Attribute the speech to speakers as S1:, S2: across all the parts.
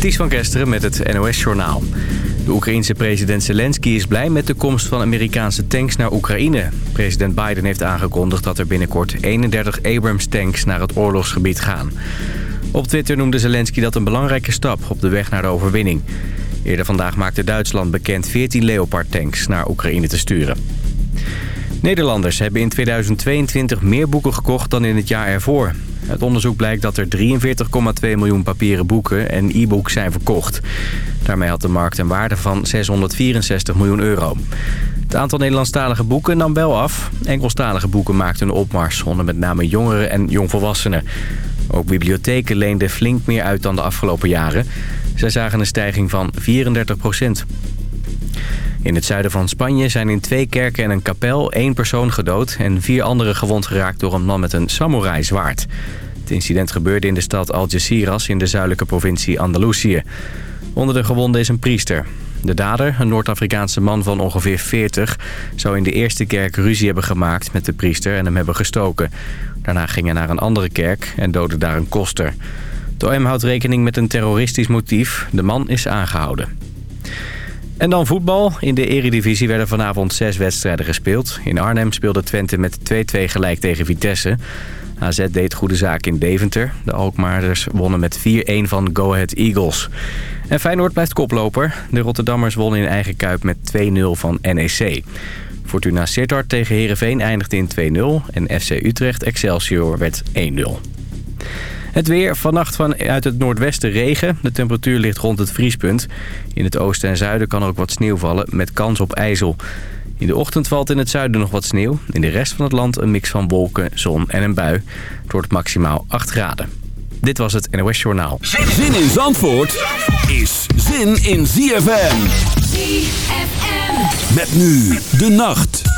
S1: Ties van Kesteren met het NOS-journaal. De Oekraïense president Zelensky is blij met de komst van Amerikaanse tanks naar Oekraïne. President Biden heeft aangekondigd dat er binnenkort 31 Abrams-tanks naar het oorlogsgebied gaan. Op Twitter noemde Zelensky dat een belangrijke stap op de weg naar de overwinning. Eerder vandaag maakte Duitsland bekend 14 Leopard-tanks naar Oekraïne te sturen. Nederlanders hebben in 2022 meer boeken gekocht dan in het jaar ervoor. Het onderzoek blijkt dat er 43,2 miljoen papieren boeken en e-books zijn verkocht. Daarmee had de markt een waarde van 664 miljoen euro. Het aantal Nederlandstalige boeken nam wel af. Engelstalige boeken maakten een opmars onder met name jongeren en jongvolwassenen. Ook bibliotheken leenden flink meer uit dan de afgelopen jaren. Zij zagen een stijging van 34 procent. In het zuiden van Spanje zijn in twee kerken en een kapel één persoon gedood... en vier anderen gewond geraakt door een man met een samurai-zwaard. Het incident gebeurde in de stad Algeciras in de zuidelijke provincie Andalusië. Onder de gewonden is een priester. De dader, een Noord-Afrikaanse man van ongeveer 40... zou in de eerste kerk ruzie hebben gemaakt met de priester en hem hebben gestoken. Daarna ging hij naar een andere kerk en doodde daar een koster. De OM houdt rekening met een terroristisch motief. De man is aangehouden. En dan voetbal. In de eredivisie werden vanavond zes wedstrijden gespeeld. In Arnhem speelde Twente met 2-2 gelijk tegen Vitesse. AZ deed goede zaak in Deventer. De Alkmaarders wonnen met 4-1 van Go Ahead Eagles. En Feyenoord blijft koploper. De Rotterdammers wonnen in eigen kuip met 2-0 van NEC. Fortuna Sittard tegen Heerenveen eindigde in 2-0. En FC Utrecht Excelsior werd 1-0. Het weer, vannacht vanuit het noordwesten regen. De temperatuur ligt rond het vriespunt. In het oosten en zuiden kan er ook wat sneeuw vallen met kans op ijzel. In de ochtend valt in het zuiden nog wat sneeuw. In de rest van het land een mix van wolken, zon en een bui. Het wordt maximaal 8 graden. Dit was het NOS Journaal.
S2: Zin in Zandvoort is zin in ZFM.
S3: ZFM.
S2: Met nu de nacht.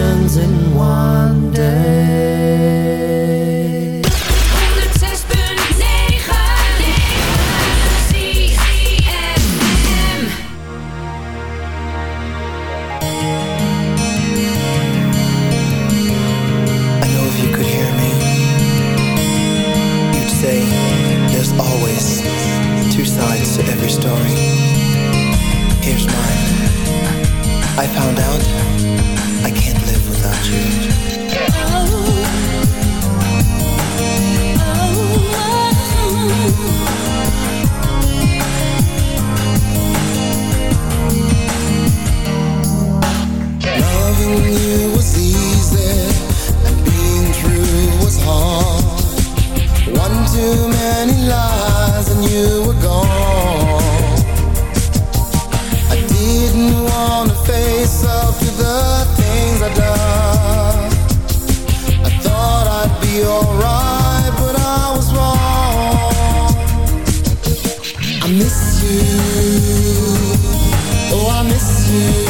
S4: seasons in one day.
S5: 106.9
S6: I know if you could hear me, you'd say there's always two sides to every story. Here's mine. I found out live you.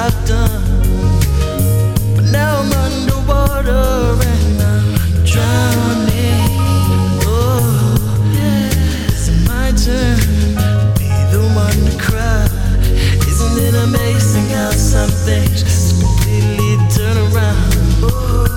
S7: I've done. But now I'm underwater and I'm drowning. Oh, it's
S4: my turn to
S8: be the one
S9: to cry. Isn't it
S8: amazing how some things just completely turn around? Oh.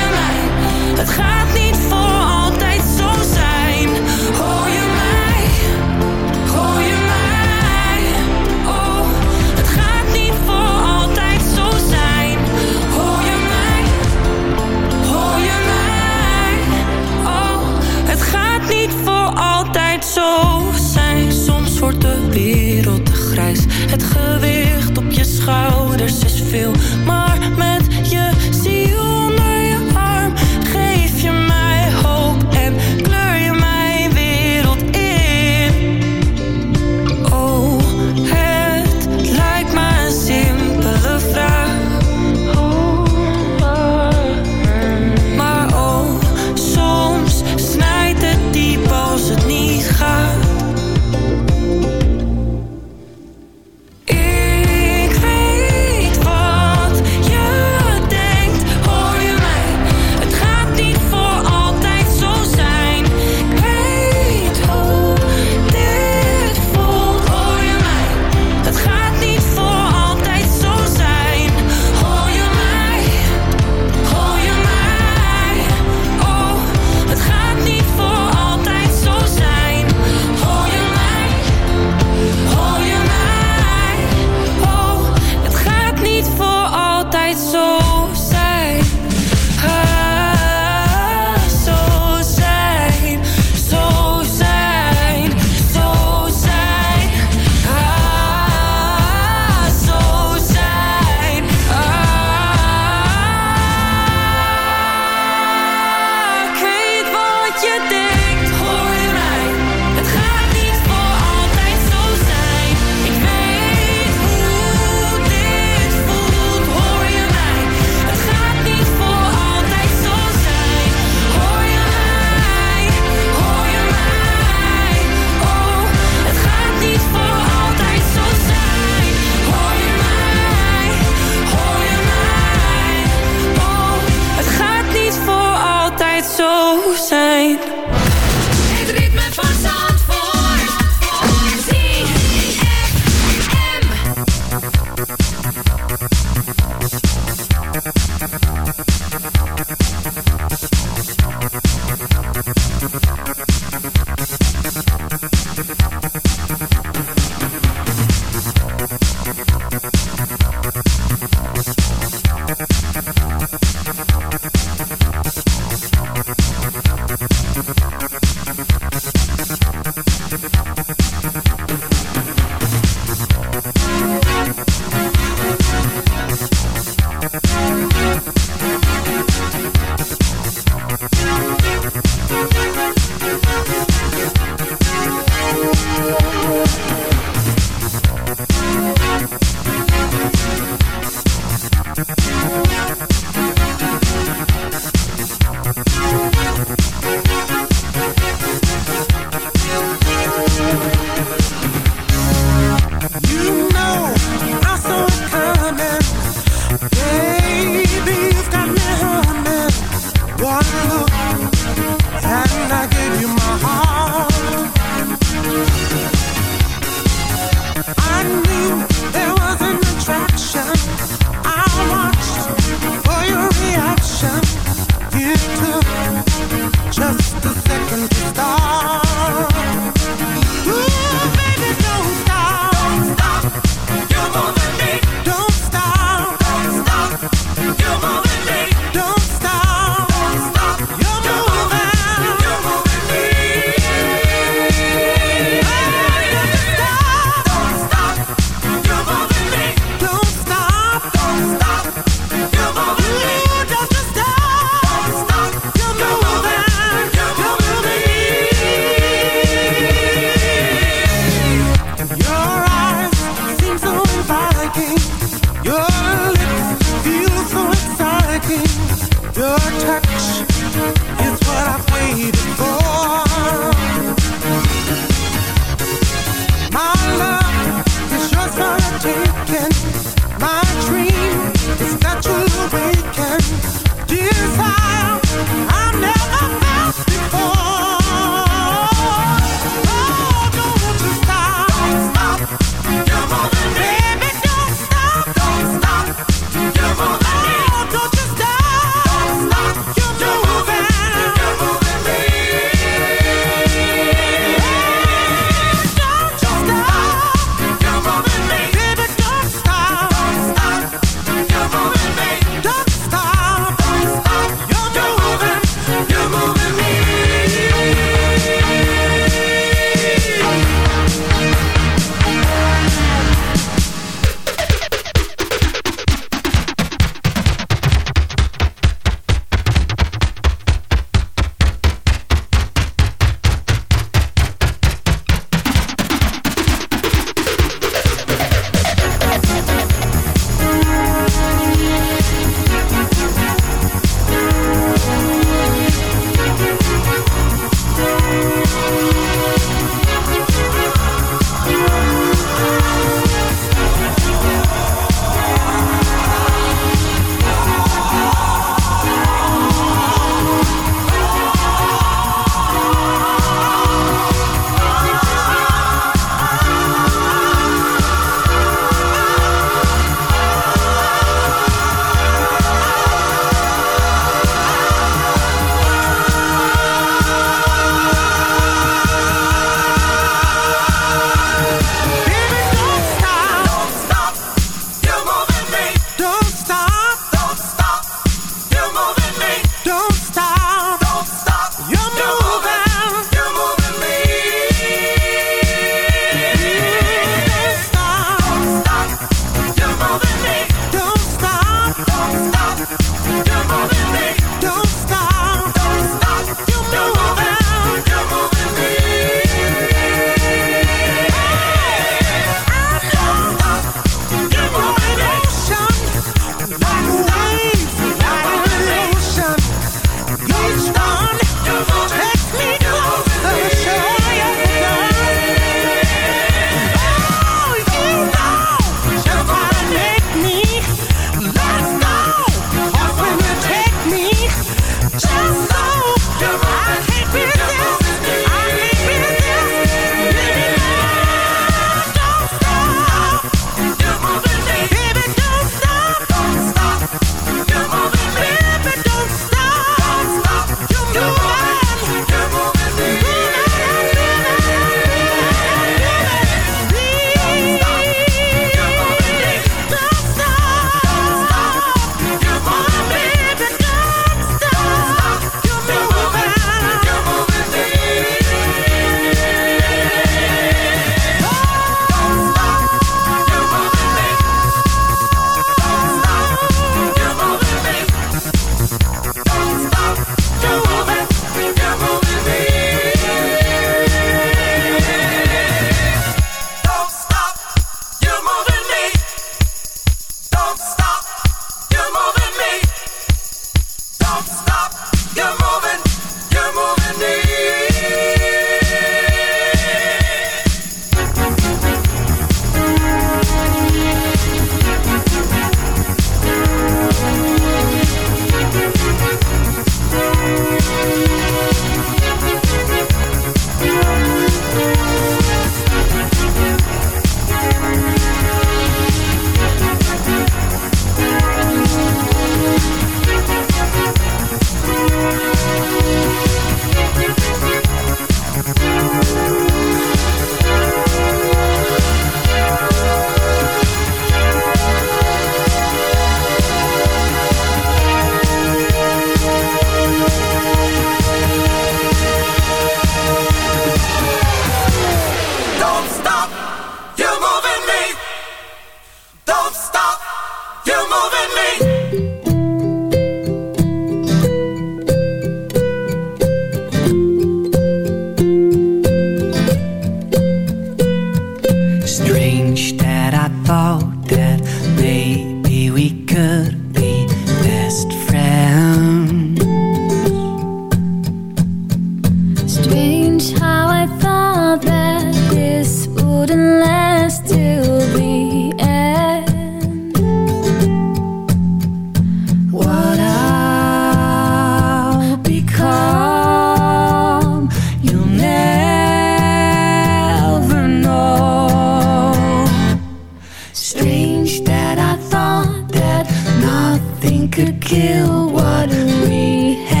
S8: Could kill what we had.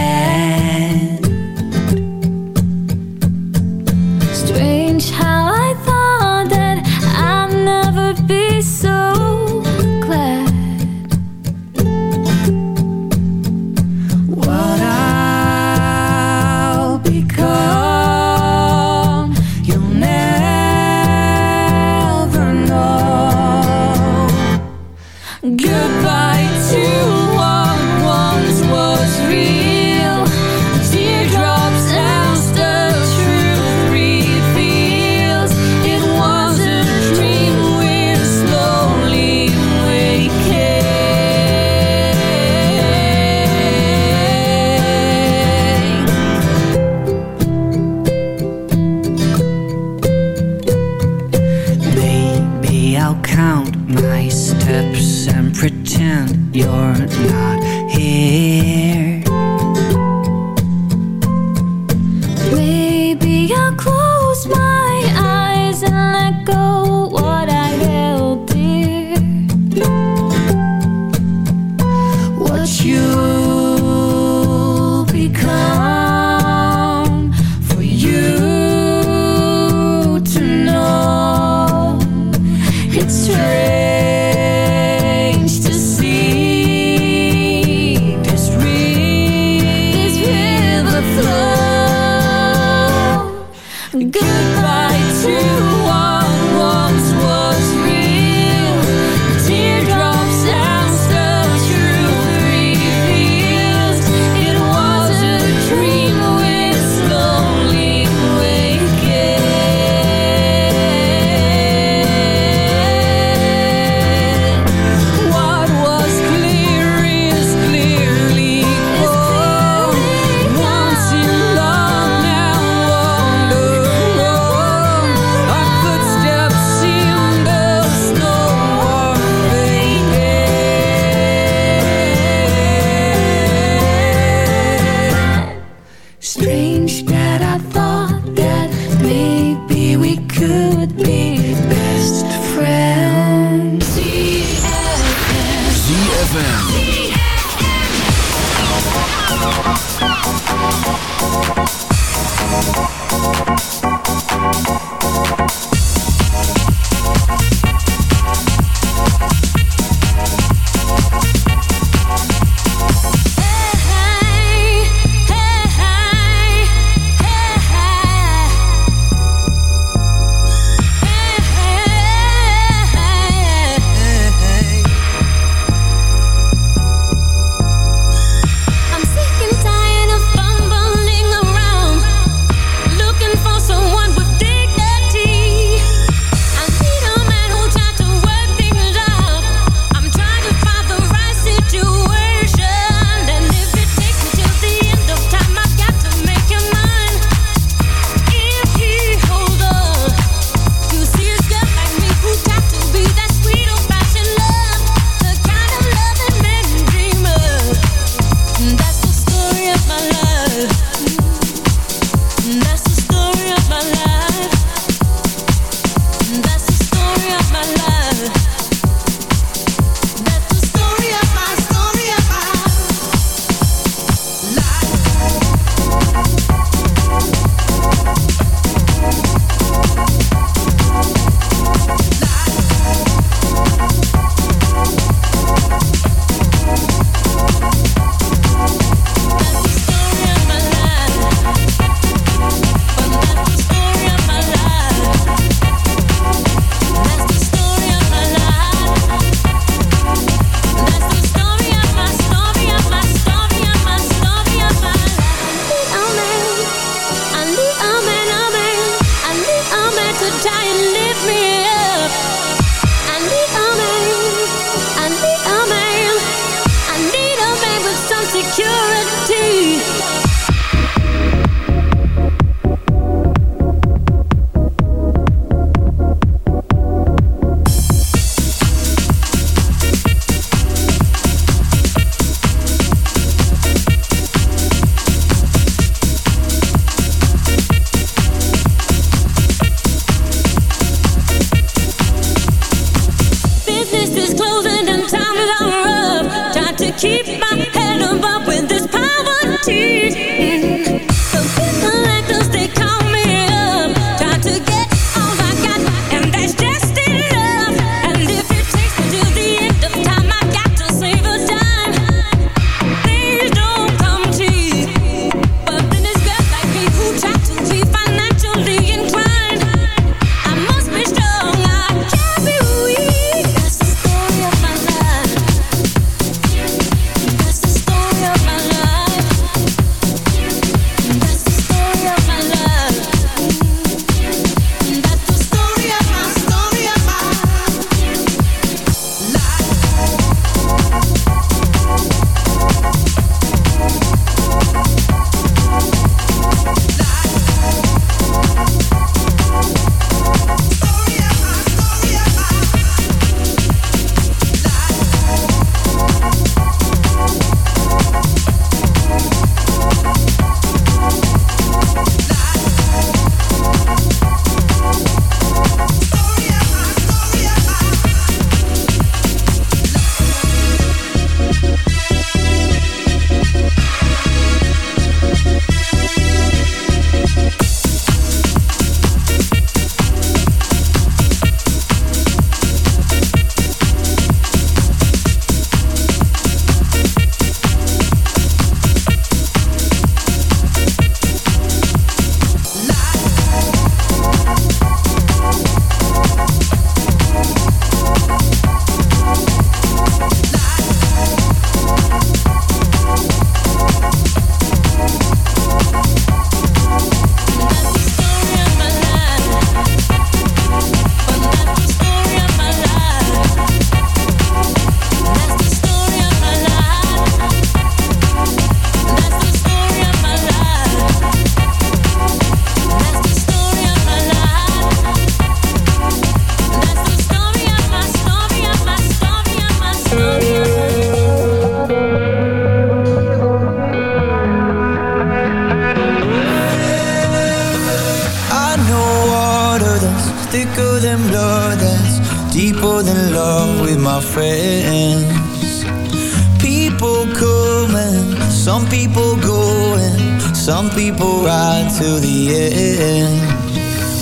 S8: Some people go in, some people ride till the end.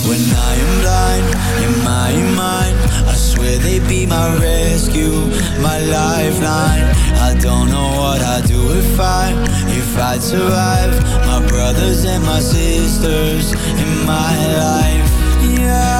S8: When I
S9: am blind, in my mind, I
S8: swear they be my rescue, my lifeline. I don't know what I'd do if I, if I'd survive. My brothers and my sisters in my life, yeah.